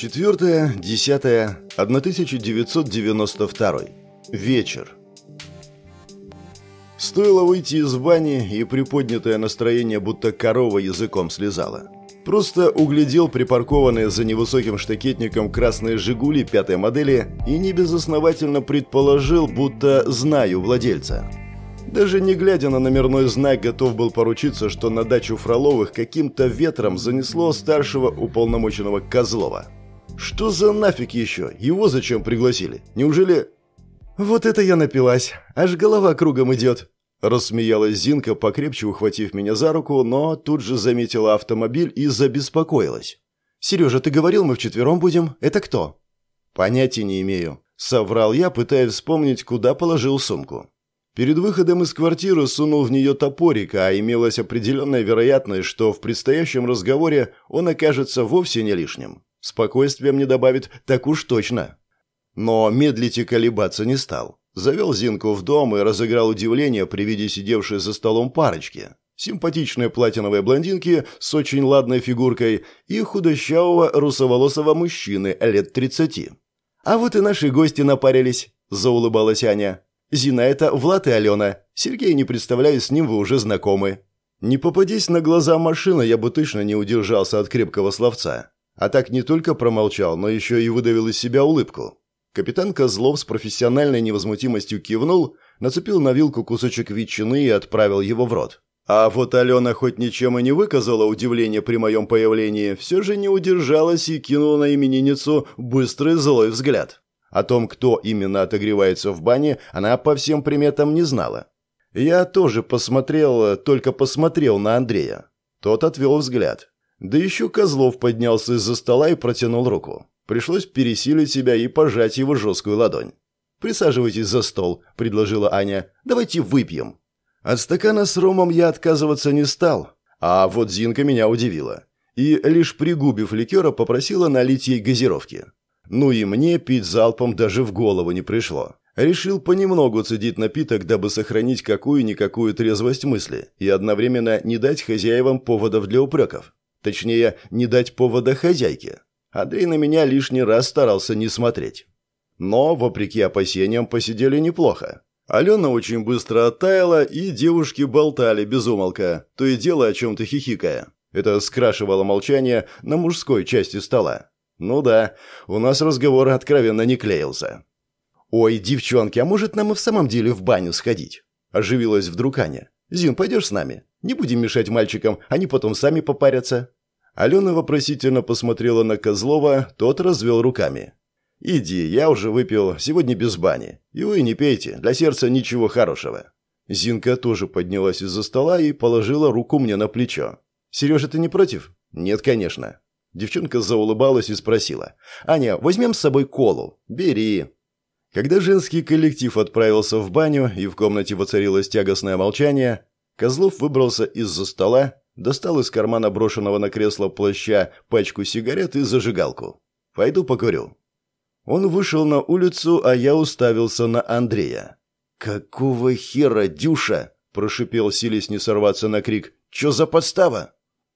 Четвертое, десятое, 1992. Вечер. Стоило выйти из бани, и приподнятое настроение будто корова языком слезала. Просто углядел припаркованные за невысоким штакетником красные «Жигули» пятой модели и небезосновательно предположил, будто знаю владельца. Даже не глядя на номерной знак, готов был поручиться, что на дачу Фроловых каким-то ветром занесло старшего уполномоченного Козлова. Что за нафиг еще? Его зачем пригласили? Неужели... «Вот это я напилась! Аж голова кругом идет!» Рассмеялась Зинка, покрепче ухватив меня за руку, но тут же заметила автомобиль и забеспокоилась. «Сережа, ты говорил, мы вчетвером будем? Это кто?» «Понятия не имею», — соврал я, пытаясь вспомнить, куда положил сумку. Перед выходом из квартиры сунул в нее топорик, а имелась определенная вероятность, что в предстоящем разговоре он окажется вовсе не лишним. Спокойствием не добавит, так уж точно. Но медлить и колебаться не стал. Завел Зинку в дом и разыграл удивление при виде сидевшей за столом парочки. Симпатичной платиновой блондинки с очень ладной фигуркой и худощавого русоволосого мужчины лет тридцати. «А вот и наши гости напарились», – заулыбалась Аня. Зина – это Влад и Алена. Сергей, не представляю, с ним вы уже знакомы. Не попадись на глаза машина, я бы точно не удержался от крепкого словца. А так не только промолчал, но еще и выдавил из себя улыбку. Капитан Козлов с профессиональной невозмутимостью кивнул, нацепил на вилку кусочек ветчины и отправил его в рот. А вот Алена хоть ничем и не выказала удивления при моем появлении, все же не удержалась и кинула на именинницу быстрый злой взгляд. О том, кто именно отогревается в бане, она по всем приметам не знала. Я тоже посмотрел, только посмотрел на Андрея. Тот отвел взгляд. Да еще Козлов поднялся из-за стола и протянул руку. Пришлось пересилить себя и пожать его жесткую ладонь. «Присаживайтесь за стол», — предложила Аня. «Давайте выпьем». От стакана с ромом я отказываться не стал, а вот Зинка меня удивила. И, лишь пригубив ликера, попросила налить ей газировки. Ну и мне пить залпом даже в голову не пришло. Решил понемногу цедить напиток, дабы сохранить какую-никакую трезвость мысли и одновременно не дать хозяевам поводов для упреков. Точнее, не дать повода хозяйке. Андрей на меня лишний раз старался не смотреть. Но, вопреки опасениям, посидели неплохо. Алена очень быстро оттаяла, и девушки болтали без то и дело о чем-то хихикая. Это скрашивало молчание на мужской части стола. Ну да, у нас разговор откровенно не клеился. «Ой, девчонки, а может нам и в самом деле в баню сходить?» Оживилась вдруг Аня. «Зин, пойдешь с нами? Не будем мешать мальчикам, они потом сами попарятся». Алена вопросительно посмотрела на Козлова, тот развел руками. «Иди, я уже выпил, сегодня без бани. И вы не пейте, для сердца ничего хорошего». Зинка тоже поднялась из-за стола и положила руку мне на плечо. «Сережа, ты не против?» «Нет, конечно». Девчонка заулыбалась и спросила. «Аня, возьмем с собой колу?» «Бери». Когда женский коллектив отправился в баню и в комнате воцарилось тягостное молчание, Козлов выбрался из-за стола, достал из кармана брошенного на кресло плаща пачку сигарет и зажигалку. «Пойду покурю». Он вышел на улицу, а я уставился на Андрея. «Какого хера, Дюша?» – прошипел, силясь не сорваться на крик. «Чё за подстава?»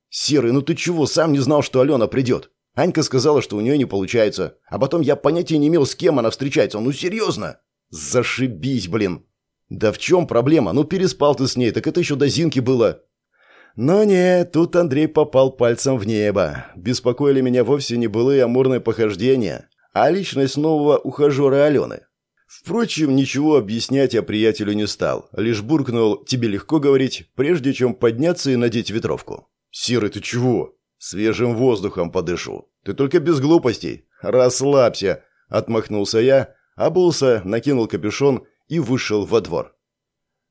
«Серый, ну ты чего, сам не знал, что Алена придет? Анька сказала, что у нее не получается. А потом я понятия не имел, с кем она встречается. Ну серьезно?» «Зашибись, блин!» «Да в чем проблема? Ну переспал ты с ней, так это еще до Зинки было». Но нет, тут Андрей попал пальцем в небо. Беспокоили меня вовсе не былые амурные похождения, а личность нового ухажера Алены. Впрочем, ничего объяснять я приятелю не стал, лишь буркнул «тебе легко говорить», прежде чем подняться и надеть ветровку. «Серый, ты чего?» «Свежим воздухом подышу. Ты только без глупостей. Расслабься!» Отмахнулся я, обулся, накинул капюшон и вышел во двор.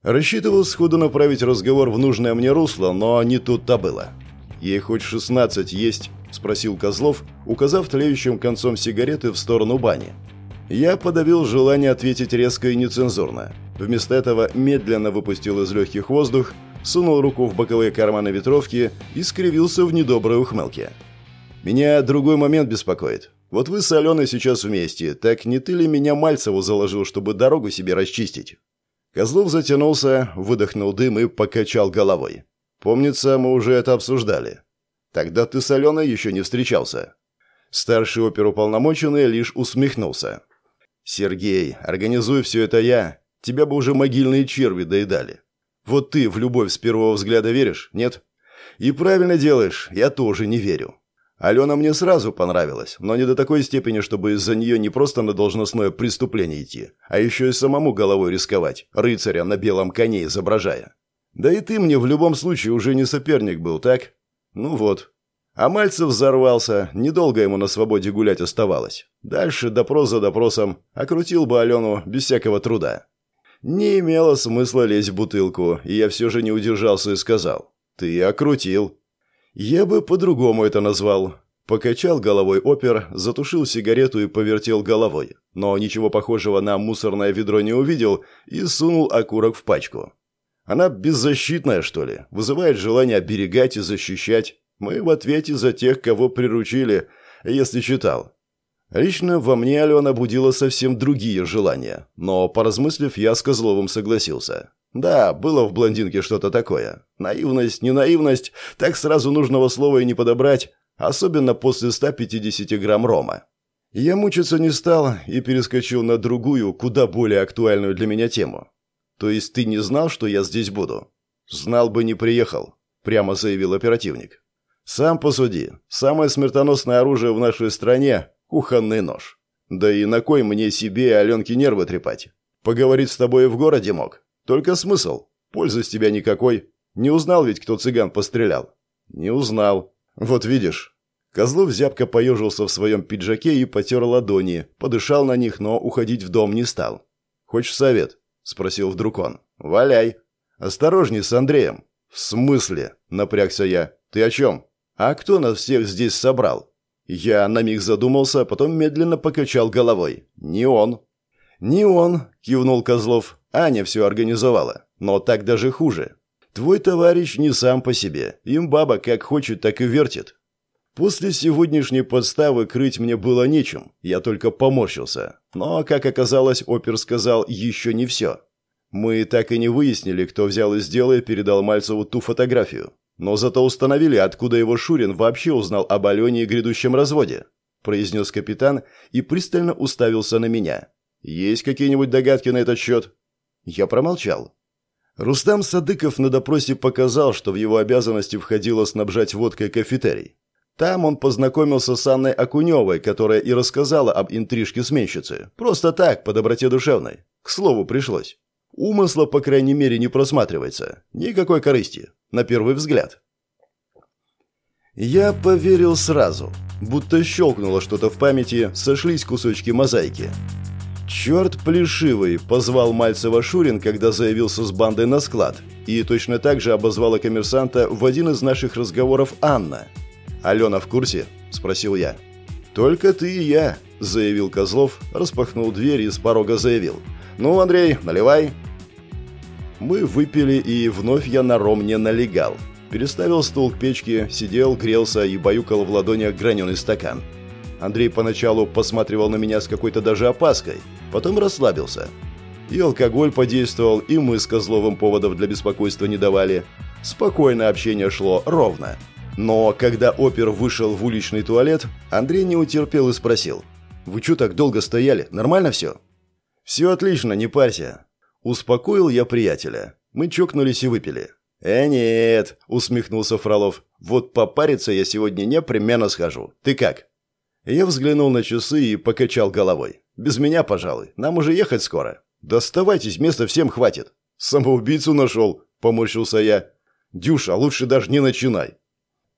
Рассчитывал сходу направить разговор в нужное мне русло, но не тут-то было. «Ей хоть шестнадцать есть?» – спросил Козлов, указав тлеющим концом сигареты в сторону бани. Я подавил желание ответить резко и нецензурно. Вместо этого медленно выпустил из легких воздух, сунул руку в боковые карманы ветровки и скривился в недоброй ухмылке. «Меня другой момент беспокоит. Вот вы с Аленой сейчас вместе, так не ты ли меня Мальцеву заложил, чтобы дорогу себе расчистить?» Козлов затянулся, выдохнул дым и покачал головой. «Помнится, мы уже это обсуждали. Тогда ты с Аленой еще не встречался». Старший оперуполномоченный лишь усмехнулся. «Сергей, организуй все это я. Тебя бы уже могильные черви доедали. Вот ты в любовь с первого взгляда веришь, нет? И правильно делаешь, я тоже не верю. Алена мне сразу понравилась, но не до такой степени, чтобы из-за нее не просто на должностное преступление идти, а еще и самому головой рисковать, рыцаря на белом коне изображая. Да и ты мне в любом случае уже не соперник был, так? Ну вот. А Мальцев взорвался, недолго ему на свободе гулять оставалось. Дальше допрос за допросом, окрутил бы Алену без всякого труда. Не имело смысла лезть в бутылку, и я все же не удержался и сказал. «Ты окрутил». «Я бы по-другому это назвал». Покачал головой опер, затушил сигарету и повертел головой, но ничего похожего на мусорное ведро не увидел и сунул окурок в пачку. Она беззащитная, что ли, вызывает желание оберегать и защищать. Мы в ответе за тех, кого приручили, если читал. Лично во мне Алена будила совсем другие желания, но, поразмыслив, я с Козловым согласился. Да, было в блондинке что-то такое. Наивность, не наивность, так сразу нужного слова и не подобрать, особенно после 150 грамм рома. Я мучиться не стал и перескочил на другую, куда более актуальную для меня тему. То есть ты не знал, что я здесь буду? Знал бы, не приехал, прямо заявил оперативник. Сам посуди. Самое смертоносное оружие в нашей стране кухонный нож. Да и на кой мне себе и Аленке нервы трепать? Поговорить с тобой в городе мог. Только смысл? Пользы с тебя никакой. Не узнал ведь, кто цыган пострелял? Не узнал. Вот видишь. Козлов зябко поежился в своем пиджаке и потер ладони, подышал на них, но уходить в дом не стал. «Хочешь совет?» – спросил вдруг он. «Валяй!» «Осторожней с Андреем!» «В смысле?» – напрягся я. «Ты о чем?» «А кто нас всех здесь собрал?» Я на миг задумался, а потом медленно покачал головой. «Не он». «Не он», — кивнул Козлов. «Аня все организовала. Но так даже хуже. Твой товарищ не сам по себе. Им баба как хочет, так и вертит. После сегодняшней подставы крыть мне было нечем, я только поморщился. Но, как оказалось, опер сказал еще не все. Мы так и не выяснили, кто взял из дела и передал Мальцеву ту фотографию. Но зато установили, откуда его Шурин вообще узнал об Алене и грядущем разводе», – произнес капитан и пристально уставился на меня. «Есть какие-нибудь догадки на этот счет?» Я промолчал. Рустам Садыков на допросе показал, что в его обязанности входило снабжать водкой кафетерий. Там он познакомился с Анной Окуневой, которая и рассказала об интрижке сменщицы. Просто так, по доброте душевной. К слову, пришлось. Умысла, по крайней мере, не просматривается. Никакой корысти. На первый взгляд. Я поверил сразу. Будто щелкнуло что-то в памяти, сошлись кусочки мозаики. «Черт плешивый!» – позвал Мальцева Шурин, когда заявился с бандой на склад. И точно так же обозвала коммерсанта в один из наших разговоров Анна. «Алена в курсе?» – спросил я. «Только ты и я», – заявил Козлов, распахнул дверь и с порога заявил. «Ну, Андрей, наливай». Мы выпили, и вновь я на ром не налегал. Переставил стул к печке, сидел, грелся и баюкал в ладонях граненый стакан. Андрей поначалу посматривал на меня с какой-то даже опаской, потом расслабился. И алкоголь подействовал, и мы с Козловым поводов для беспокойства не давали. Спокойное общение шло ровно. Но когда опер вышел в уличный туалет, Андрей не утерпел и спросил. «Вы что так долго стояли? Нормально все?» «Все отлично, не парься». Успокоил я приятеля. Мы чокнулись и выпили. «Э, нет», — усмехнулся Фролов. «Вот попариться я сегодня непременно схожу. Ты как?» Я взглянул на часы и покачал головой. «Без меня, пожалуй. Нам уже ехать скоро». «Доставайтесь, места всем хватит». «Самоубийцу нашел», — поморщился я. «Дюша, лучше даже не начинай».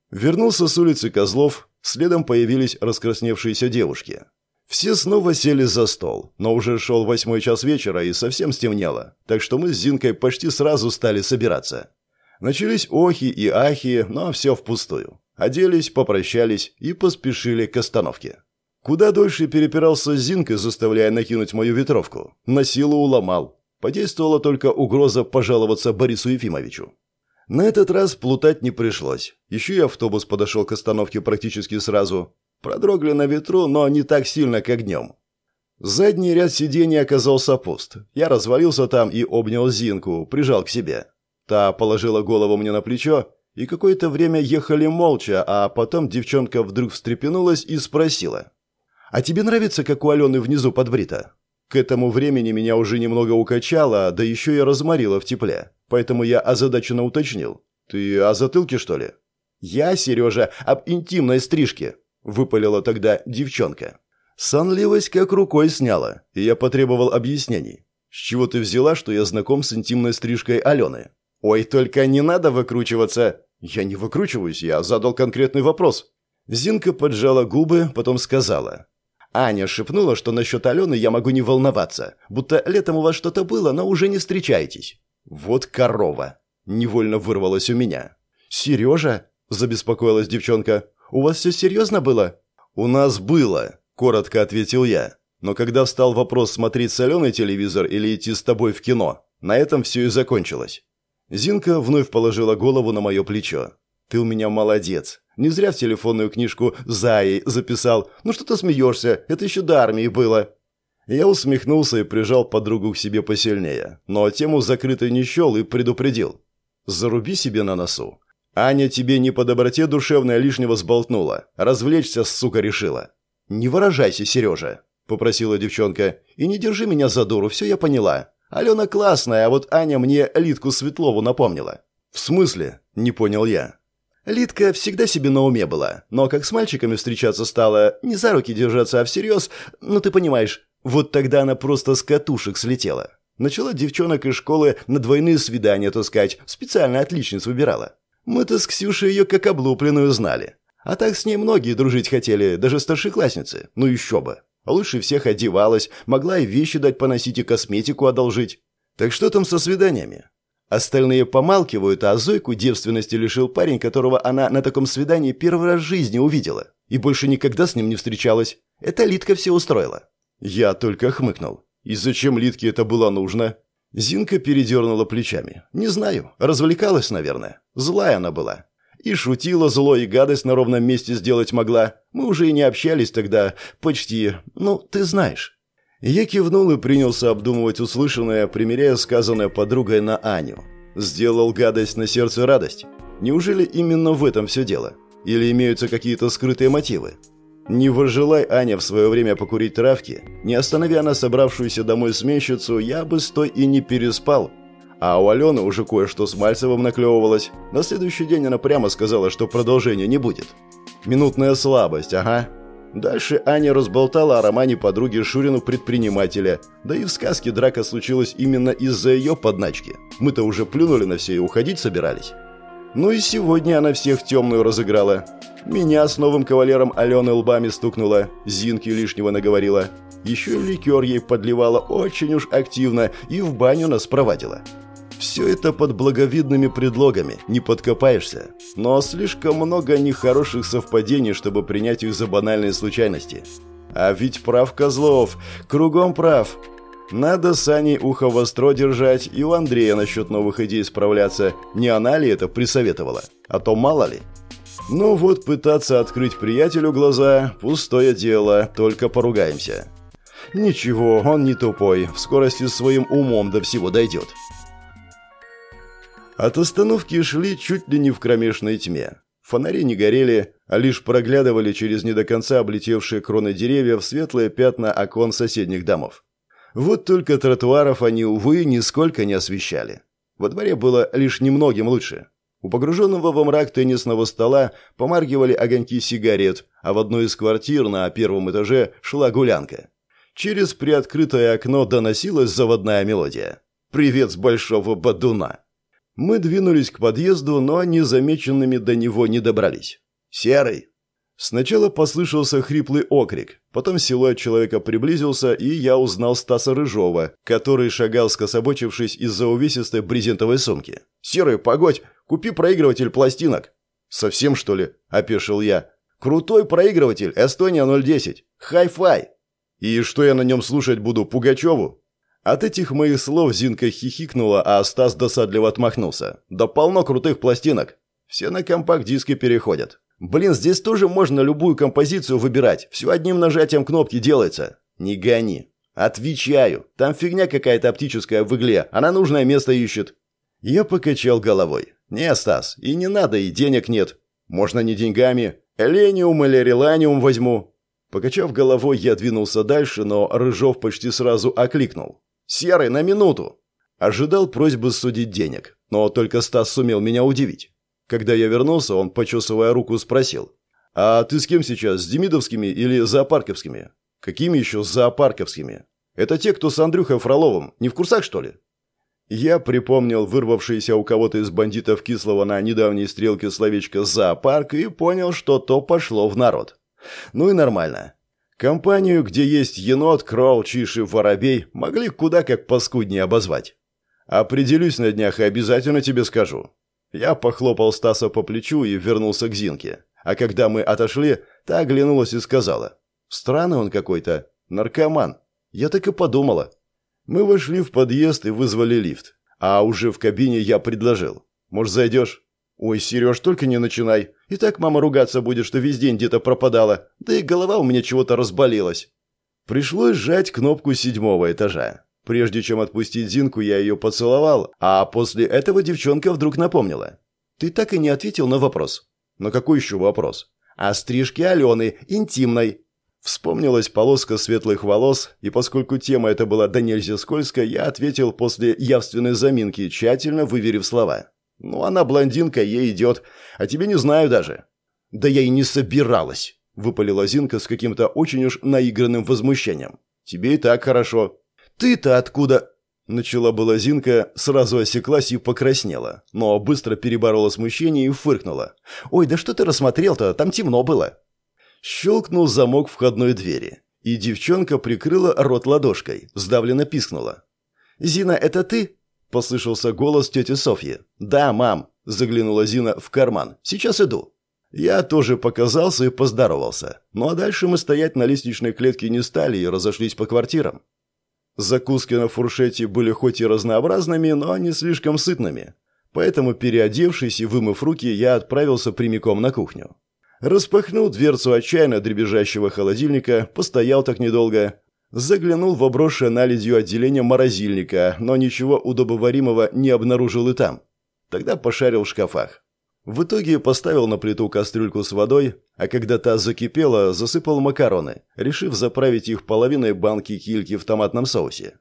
Вернулся с улицы Козлов. Следом появились раскрасневшиеся девушки. Все снова сели за стол, но уже шел восьмой час вечера и совсем стемнело, так что мы с Зинкой почти сразу стали собираться. Начались охи и ахи, но все впустую. Оделись, попрощались и поспешили к остановке. Куда дольше перепирался с Зинкой, заставляя накинуть мою ветровку. На силу уломал. Подействовала только угроза пожаловаться Борису Ефимовичу. На этот раз плутать не пришлось. Еще и автобус подошел к остановке практически сразу. Продрогли на ветру, но не так сильно, как днем. Задний ряд сидений оказался пуст. Я развалился там и обнял Зинку, прижал к себе. Та положила голову мне на плечо И какое-то время ехали молча, а потом девчонка вдруг встрепенулась и спросила. «А тебе нравится, как у Алены внизу подбрита?» К этому времени меня уже немного укачало, да еще и разморило в тепле. Поэтому я озадаченно уточнил. «Ты о затылке, что ли?» «Я, Сережа, об интимной стрижке», — выпалила тогда девчонка. Сонливость как рукой сняла, и я потребовал объяснений. «С чего ты взяла, что я знаком с интимной стрижкой Алены?» «Ой, только не надо выкручиваться!» «Я не выкручиваюсь, я задал конкретный вопрос». Зинка поджала губы, потом сказала. «Аня шепнула, что насчет Алены я могу не волноваться, будто летом у вас что-то было, но уже не встречаетесь». «Вот корова!» – невольно вырвалось у меня. «Сережа?» – забеспокоилась девчонка. «У вас все серьезно было?» «У нас было», – коротко ответил я. «Но когда встал вопрос смотреть соленый телевизор или идти с тобой в кино, на этом все и закончилось». Зинка вновь положила голову на мое плечо. «Ты у меня молодец. Не зря в телефонную книжку «Заи» записал. Ну что ты смеешься? Это еще до армии было». Я усмехнулся и прижал подругу к себе посильнее, но тему закрытой не счел и предупредил. «Заруби себе на носу. Аня тебе не по доброте душевной лишнего сболтнула. Развлечься, сука, решила». «Не выражайся, Сережа», — попросила девчонка. «И не держи меня за дуру, все я поняла. Алена классная, а вот Аня мне Литку Светлову напомнила». «В смысле?» — не понял я. Литка всегда себе на уме была, но как с мальчиками встречаться стала, не за руки держаться, а всерьез, ну ты понимаешь, вот тогда она просто с катушек слетела. Начала девчонок из школы на двойные свидания таскать, специально отличниц выбирала. Мы-то с Ксюшей ее как облупленную знали. А так с ней многие дружить хотели, даже старшеклассницы. Ну еще бы. Лучше всех одевалась, могла и вещи дать поносить, и косметику одолжить. Так что там со свиданиями? Остальные помалкивают, а Зойку девственности лишил парень, которого она на таком свидании первый раз в жизни увидела. И больше никогда с ним не встречалась. Это Литка все устроила. Я только хмыкнул. И зачем Литке это было нужно? Зинка передернула плечами. Не знаю, развлекалась, наверное. Злая она была. И шутила зло, и гадость на ровном месте сделать могла. Мы уже и не общались тогда. Почти. Ну, ты знаешь. Я кивнул и принялся обдумывать услышанное, примеряя сказанное подругой на Аню. Сделал гадость на сердце радость. Неужели именно в этом все дело? Или имеются какие-то скрытые мотивы? Не выжелай Аня в свое время покурить травки, не останови она собравшуюся домой сменщицу, я бы стой и не переспал. А у Алены уже кое-что с Мальцевым наклевывалось. На следующий день она прямо сказала, что продолжения не будет. Минутная слабость, ага. Дальше Аня разболтала о романе подруги Шурину предпринимателя. Да и в сказке драка случилась именно из-за ее подначки. Мы-то уже плюнули на все и уходить собирались. Ну и сегодня она всех темную разыграла. Меня с новым кавалером Алены лбами стукнула, Зинки лишнего наговорила. Еще и ликер ей подливала очень уж активно и в баню нас проводила. Все это под благовидными предлогами, не подкопаешься. Но слишком много нехороших совпадений, чтобы принять их за банальные случайности. А ведь прав Козлов, кругом прав. Надо с Аней ухо востро держать и у Андрея насчет новых идей справляться. Не она ли это присоветовала? А то мало ли. Ну вот, пытаться открыть приятелю глаза – пустое дело, только поругаемся. Ничего, он не тупой, в скорости своим умом до всего дойдет. От остановки шли чуть ли не в кромешной тьме. Фонари не горели, а лишь проглядывали через не до конца облетевшие кроны деревьев светлые пятна окон соседних домов. Вот только тротуаров они, увы, нисколько не освещали. Во дворе было лишь немногим лучше. У погруженного во мрак теннисного стола помаргивали огоньки сигарет, а в одной из квартир на первом этаже шла гулянка. Через приоткрытое окно доносилась заводная мелодия. «Привет с большого бадуна!» Мы двинулись к подъезду, но незамеченными до него не добрались. «Серый!» Сначала послышался хриплый окрик, потом силуэт человека приблизился, и я узнал Стаса Рыжова, который шагал скособочившись из-за увесистой брезентовой сумки. «Серый, погодь! Купи проигрыватель пластинок». «Совсем, что ли?» – опешил я. «Крутой проигрыватель, Эстония 010. Хай-фай». «И что я на нем слушать буду, Пугачеву?» От этих моих слов Зинка хихикнула, а Стас досадливо отмахнулся. «Да полно крутых пластинок. Все на компакт-диски переходят. Блин, здесь тоже можно любую композицию выбирать. Все одним нажатием кнопки делается. Не гони. Отвечаю. Там фигня какая-то оптическая в игле. Она нужное место ищет. Я покачал головой. «Не, Стас, и не надо, и денег нет. Можно не деньгами. Элениум или реланиум возьму». Покачав головой, я двинулся дальше, но Рыжов почти сразу окликнул. «Серый, на минуту!» Ожидал просьбы судить денег, но только Стас сумел меня удивить. Когда я вернулся, он, почесывая руку, спросил. «А ты с кем сейчас, с демидовскими или зоопарковскими?» «Какими еще зоопарковскими?» «Это те, кто с Андрюхой Фроловым. Не в курсах, что ли?» Я припомнил вырвавшееся у кого-то из бандитов кислого на недавней стрелке словечко «зоопарк» и понял, что то пошло в народ. Ну и нормально. Компанию, где есть енот, кролл, чиш и воробей, могли куда как паскуднее обозвать. Определюсь на днях и обязательно тебе скажу. Я похлопал Стаса по плечу и вернулся к Зинке. А когда мы отошли, та оглянулась и сказала. «Странный он какой-то. Наркоман». Я так и подумала. Мы вошли в подъезд и вызвали лифт. А уже в кабине я предложил. «Может, зайдешь?» «Ой, Сереж, только не начинай. И так мама ругаться будет, что весь день где-то пропадала. Да и голова у меня чего-то разболелась». Пришлось сжать кнопку седьмого этажа. Прежде чем отпустить Зинку, я ее поцеловал, а после этого девчонка вдруг напомнила. «Ты так и не ответил на вопрос». «На какой еще вопрос?» «О стрижке Алены, интимной». Вспомнилась полоска светлых волос, и поскольку тема эта была до нельзя скользкая, я ответил после явственной заминки, тщательно выверив слова. «Ну, она блондинка, ей идет, а тебе не знаю даже». «Да я и не собиралась», — выпалила Зинка с каким-то очень уж наигранным возмущением. «Тебе и так хорошо». «Ты-то откуда?» Начала была Зинка, сразу осеклась и покраснела, но быстро переборола смущение и фыркнула. «Ой, да что ты рассмотрел-то? Там темно было». Щелкнул замок входной двери, и девчонка прикрыла рот ладошкой, сдавленно пискнула. «Зина, это ты?» – послышался голос тети Софьи. «Да, мам», – заглянула Зина в карман. «Сейчас иду». Я тоже показался и поздоровался. Ну а дальше мы стоять на лестничной клетке не стали и разошлись по квартирам. Закуски на фуршете были хоть и разнообразными, но не слишком сытными. Поэтому, переодевшись и вымыв руки, я отправился прямиком на кухню. Распахнул дверцу отчаянно дребезжащего холодильника, постоял так недолго. Заглянул в обросшее наледью отделение морозильника, но ничего удобоваримого не обнаружил и там. Тогда пошарил в шкафах. В итоге поставил на плиту кастрюльку с водой, а когда та закипела, засыпал макароны, решив заправить их половиной банки кильки в томатном соусе.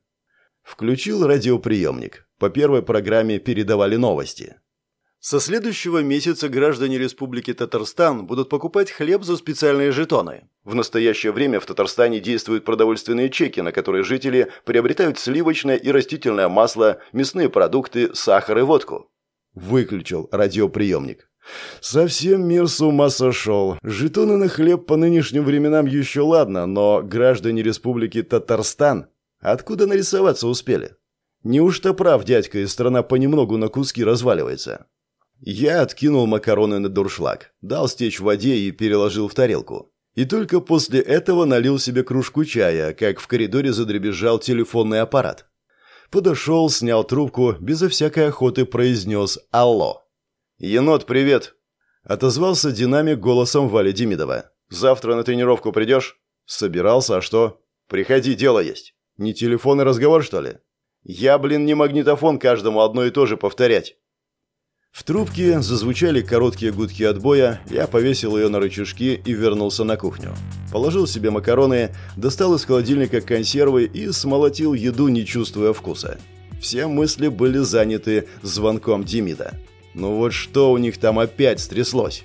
Включил радиоприемник. По первой программе передавали новости. Со следующего месяца граждане Республики Татарстан будут покупать хлеб за специальные жетоны. В настоящее время в Татарстане действуют продовольственные чеки, на которые жители приобретают сливочное и растительное масло, мясные продукты, сахар и водку. Выключил радиоприемник. Совсем мир с ума сошел. Жетоны на хлеб по нынешним временам еще ладно, но граждане Республики Татарстан откуда нарисоваться успели? Неужто прав дядька, и страна понемногу на куски разваливается? Я откинул макароны на дуршлаг, дал стечь в воде и переложил в тарелку. И только после этого налил себе кружку чая, как в коридоре задребезжал телефонный аппарат. Подошел, снял трубку, безо всякой охоты произнес «Алло». «Енот, привет!» Отозвался динамик голосом Вали Демидова. «Завтра на тренировку придешь?» «Собирался, а что?» «Приходи, дело есть». «Не телефонный разговор, что ли?» «Я, блин, не магнитофон каждому одно и то же повторять». В трубке зазвучали короткие гудки отбоя, я повесил ее на рычажки и вернулся на кухню. Положил себе макароны, достал из холодильника консервы и смолотил еду, не чувствуя вкуса. Все мысли были заняты звонком Демида. Ну вот что у них там опять стряслось?